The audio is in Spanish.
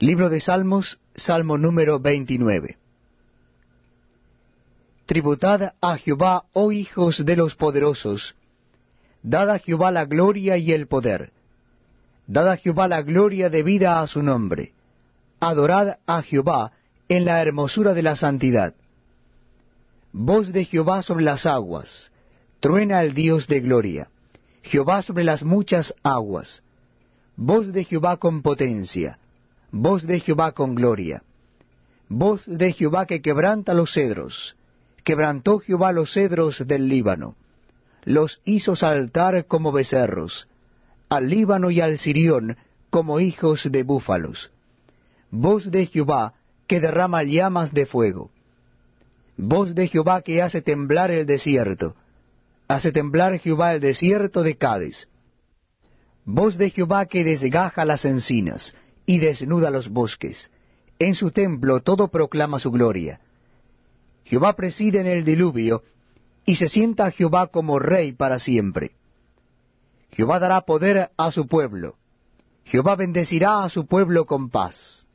Libro de Salmos, Salmo número 29. Tributad a Jehová, oh hijos de los poderosos, dad a Jehová la gloria y el poder, dad a Jehová la gloria debida a su nombre, adorad a Jehová en la hermosura de la santidad. Voz de Jehová sobre las aguas, truena el Dios de gloria, Jehová sobre las muchas aguas, voz de Jehová con potencia, voz de Jehová con gloria, voz de Jehová que quebranta los cedros, quebrantó Jehová los cedros del Líbano, los hizo saltar como becerros, al Líbano y al Sirión como hijos de búfalos. Voz de Jehová que derrama llamas de fuego. Voz de Jehová que hace temblar el desierto. Hace temblar Jehová el desierto de Cádiz. Voz de Jehová que desgaja las encinas y desnuda los bosques. En su templo todo proclama su gloria. Jehová preside en el diluvio, y se sienta Jehová como rey para siempre. Jehová dará poder a su pueblo. Jehová bendecirá a su pueblo con paz.